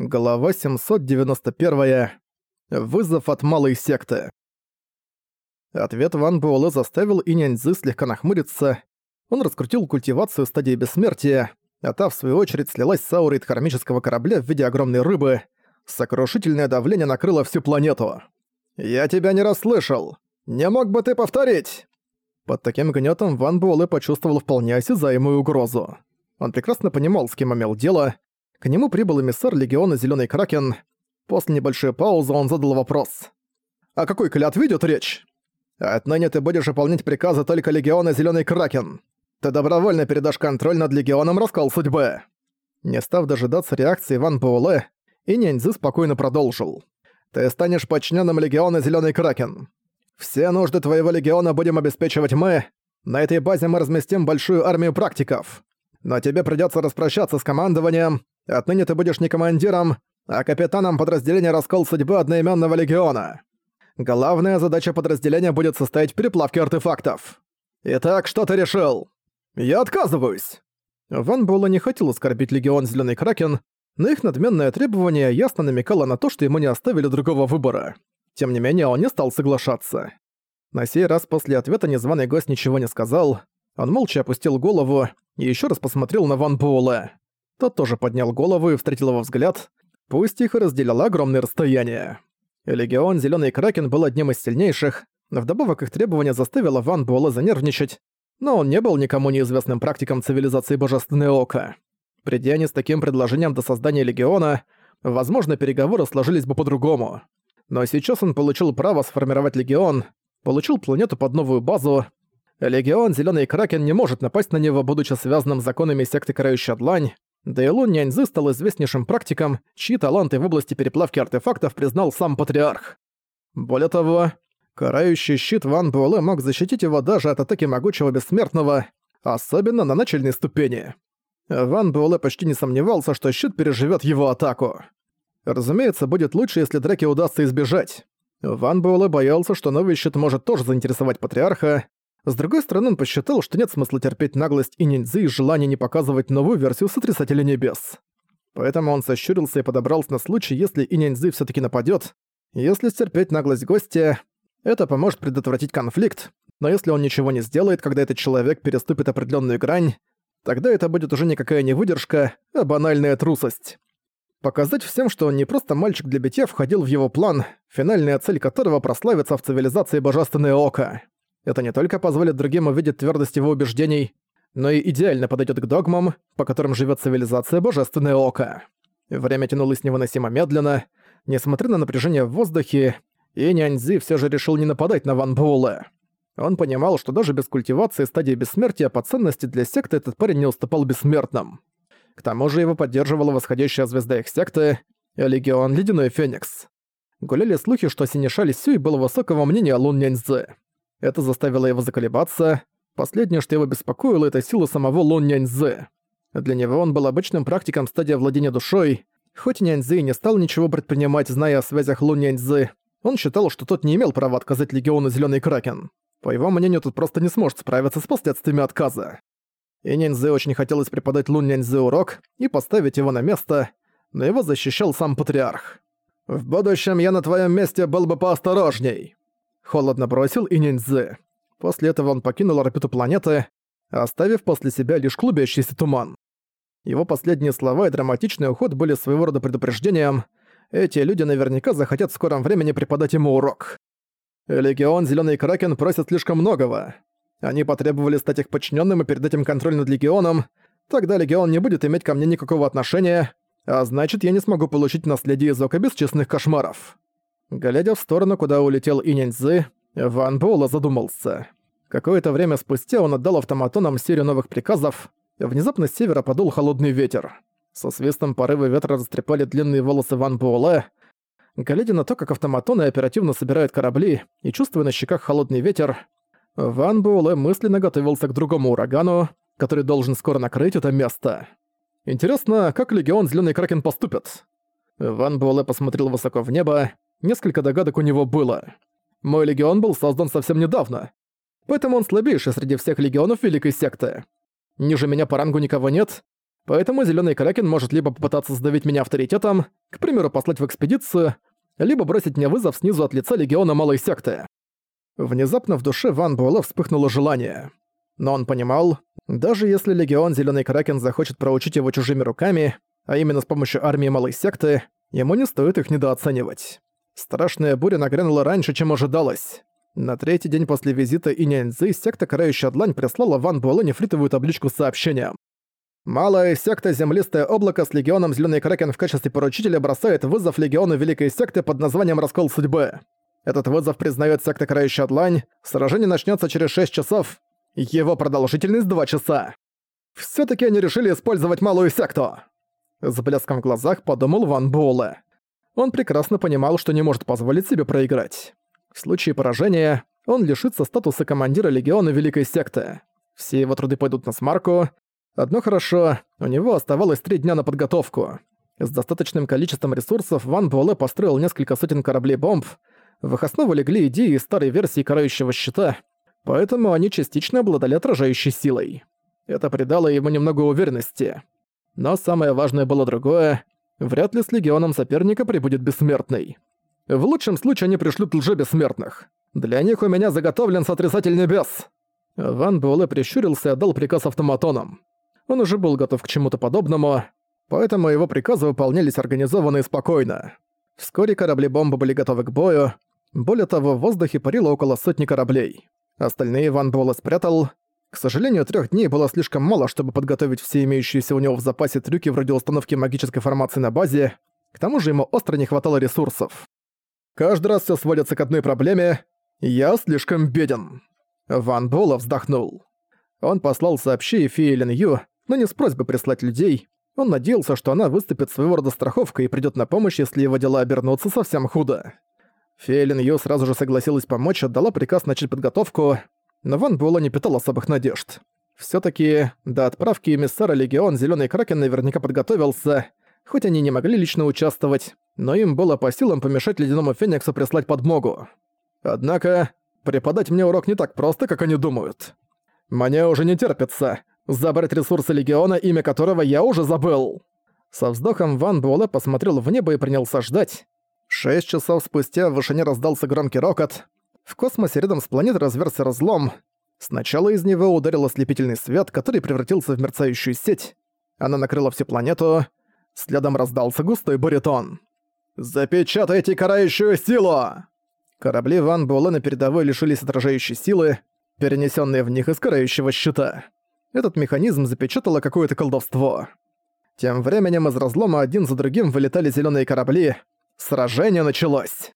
Глава 791. Вызов от малой секты. Ответ Ван Буэлэ заставил Иняньзы слегка нахмуриться. Он раскрутил культивацию стадии бессмертия, а та, в свою очередь, слилась с аурой кармического корабля в виде огромной рыбы. Сокрушительное давление накрыло всю планету. «Я тебя не расслышал! Не мог бы ты повторить?» Под таким гнетом Ван Буэлэ почувствовал вполне осязаемую угрозу. Он прекрасно понимал, с кем имел дело, к нему прибыл эмиссар Легиона Зелёный Кракен. После небольшой паузы он задал вопрос. «О какой клятве идёт речь?» «Отныне ты будешь выполнять приказы только Легиона Зелёный Кракен. Ты добровольно передашь контроль над Легионом Раскол Судьбы». Не став дожидаться реакции Ван Буэлэ, и Няньзы спокойно продолжил. «Ты станешь подчиненным Легиона Зелёный Кракен. Все нужды твоего Легиона будем обеспечивать мы. На этой базе мы разместим большую армию практиков. Но тебе придётся распрощаться с командованием, Отныне ты будешь не командиром, а капитаном подразделения «Раскол судьбы» одноимённого легиона. Главная задача подразделения будет состоять в переплавке артефактов. Итак, что ты решил? Я отказываюсь!» Ван Буэлла не хотел оскорбить легион Зелёный Кракен, но их надменное требование ясно намекало на то, что ему не оставили другого выбора. Тем не менее, он не стал соглашаться. На сей раз после ответа незваный гость ничего не сказал, он молча опустил голову и ещё раз посмотрел на Ван Буэлла. Тот тоже поднял голову и встретил его взгляд, пусть их и разделяло огромное расстояние. Легион Зелёный Кракен был одним из сильнейших, вдобавок их требования заставило Ван Буэлла занервничать, но он не был никому неизвестным практиком цивилизации Божественное Око. Придя они с таким предложением до создания Легиона, возможно, переговоры сложились бы по-другому. Но сейчас он получил право сформировать Легион, получил планету под новую базу. Легион Зелёный Кракен не может напасть на него, будучи связанным законами секты Карающая Длань, да и Лун Няньзы стал известнейшим практиком, чьи таланты в области переплавки артефактов признал сам патриарх. Более того, карающий щит Ван Буэлэ мог защитить его даже от атаки могучего бессмертного, особенно на начальной ступени. Ван Буэлэ почти не сомневался, что щит переживет его атаку. Разумеется, будет лучше, если драки удастся избежать. Ван Буэлэ боялся, что новый щит может тоже заинтересовать патриарха, с другой стороны, он посчитал, что нет смысла терпеть наглость и ниндзы и желание не показывать новую версию Сотрясателя Небес. Поэтому он сощурился и подобрался на случай, если и ниндзы всё таки нападёт. Если стерпеть наглость гостя, это поможет предотвратить конфликт, но если он ничего не сделает, когда этот человек переступит определённую грань, тогда это будет уже никакая не выдержка, а банальная трусость. Показать всем, что он не просто мальчик для битья, входил в его план, финальная цель которого прославиться в цивилизации Божественное Око. Это не только позволит другим увидеть твёрдость его убеждений, но и идеально подойдет к догмам, по которым живет цивилизация Божественное Око. Время тянулось невыносимо медленно, несмотря на напряжение в воздухе, и Няньзи все же решил не нападать на Ван Буэлэ. Он понимал, что даже без культивации стадии бессмертия по ценности для секты этот парень не уступал бессмертным. К тому же его поддерживала восходящая звезда их секты — Легион Ледяной Феникс. Гуляли слухи, что Синишаль Сюй был высокого мнения о Лун Няньзы. Это заставило его заколебаться. Последнее, что его беспокоило, это сила самого Лун Няньзы. Для него он был обычным практиком стадии владения душой. Хоть Няньзы и не стал ничего предпринимать, зная о связях Лун Няньзы, он считал, что тот не имел права отказать Легиону Зелёный Кракен. По его мнению, тот просто не сможет справиться с последствиями отказа. И Няньзы очень хотелось преподать Лун Няньзы урок и поставить его на место, но его защищал сам Патриарх. «В будущем я на твоем месте был бы поосторожней», Холодно бросил и. После этого он покинул орбиту планеты, оставив после себя лишь клубящийся туман. Его последние слова и драматичный уход были своего рода предупреждением. Эти люди наверняка захотят в скором времени преподать ему урок. Легион Зелёный Кракен просит слишком многого. Они потребовали стать их подчиненным и передать им контроль над Легионом. Тогда Легион не будет иметь ко мне никакого отношения, а значит, я не смогу получить наследие из Ока бесчестных кошмаров. Глядя в сторону, куда улетел Иняньзы, Ван Буэлла задумался. Какое-то время спустя он отдал автоматонам серию новых приказов. Внезапно с севера подул холодный ветер. Со свистом порывы ветра растрепали длинные волосы Ван Буэлэ. Глядя на то, как автоматоны оперативно собирают корабли, и чувствуя на щеках холодный ветер, Ван Буэлэ мысленно готовился к другому урагану, который должен скоро накрыть это место. Интересно, как Легион Зелёный Кракен поступит? Ван Буэлэ посмотрел высоко в небо, Несколько догадок у него было. Мой легион был создан совсем недавно, поэтому он слабейший среди всех легионов Великой Секты. Ниже меня по рангу никого нет, Поэтому Зелёный Кракен может либо попытаться сдавить меня авторитетом, к примеру, послать в экспедицию, либо бросить мне вызов снизу от лица Легиона Малой Секты. Внезапно в душе Ван Буэлэ вспыхнуло желание. Но он понимал, даже если Легион Зелёный Кракен захочет проучить его чужими руками, а именно с помощью армии Малой Секты, ему не стоит их недооценивать. Страшная буря нагрянула раньше, чем ожидалось. На третий день после визита Иняньцзы секта Карающая Длань прислала Ван Буэлэ нефритовую табличку с сообщением. Малая секта Землистое облако с легионом Зелёный Кракен в качестве поручителя бросает вызов легиону Великой секты под названием Раскол Судьбы. Этот вызов признает секта Крающая Длань. Сражение начнется через 6 часов. Его продолжительность 2 часа. все таки они решили использовать малую секту. С блеском в глазах подумал Ван Буэлэ. Он прекрасно понимал, что не может позволить себе проиграть. В случае поражения он лишится статуса командира легиона Великой Секты. Все его труды пойдут на смарку, Одно хорошо, у него оставалось три дня на подготовку. С достаточным количеством ресурсов Ван Буэлэ построил несколько сотен кораблей-бомб. В их основу легли идеи старой версии карающего щита, поэтому они частично обладали отражающей силой. Это придало ему немного уверенности. Но самое важное было другое. Вряд ли с легионом соперника прибудет бессмертный. В лучшем случае они пришлют лже-бессмертных. Для них у меня заготовлен сотрясатель небес. Ван Буэлэ прищурился и отдал приказ автоматонам. Он уже был готов к чему-то подобному, поэтому его приказы выполнялись организованно и спокойно. Вскоре корабли-бомбы были готовы к бою. Более того, в воздухе парило около сотни кораблей. Остальные Ван Буэлэ спрятал. К сожалению, трех дней было слишком мало, чтобы подготовить все имеющиеся у него в запасе трюки вроде установки магической формации на базе. К тому же ему остро не хватало ресурсов. Каждый раз все сводится к одной проблеме. «Я слишком беден». Ван Буэлэ вздохнул. Он послал сообщение Фи Лин Ю, но не с просьбой прислать людей. Он надеялся, что она выступит своего рода страховкой и придёт на помощь, если его дела обернутся совсем худо. Фейлин Ю сразу же согласилась помочь, отдала приказ начать подготовку, но Ван Буэлла не питал особых надежд. Всё-таки до отправки эмиссара Легион Зелёный Кракен наверняка подготовился, хоть они не могли лично участвовать, но им было по силам помешать Ледяному Фениксу прислать подмогу. Однако, преподать мне урок не так просто, как они думают. Мне уже не терпится, Забрать ресурсы Легиона, имя которого я уже забыл!» Со вздохом Ван Буэлэ посмотрел в небо и принялся ждать. Шесть часов спустя в вышине раздался громкий рокот. В космосе рядом с планетой разверся разлом. Сначала из него ударил ослепительный свет, который превратился в мерцающую сеть. Она накрыла всю планету. Следом раздался густой баритон. «Запечатайте карающую силу!» Корабли Ван Буэлэ на передовой лишились отражающей силы, перенесенные в них из карающего щита. Этот механизм запечатало какое-то колдовство. Тем временем из разлома один за другим вылетали зеленые корабли. Сражение началось.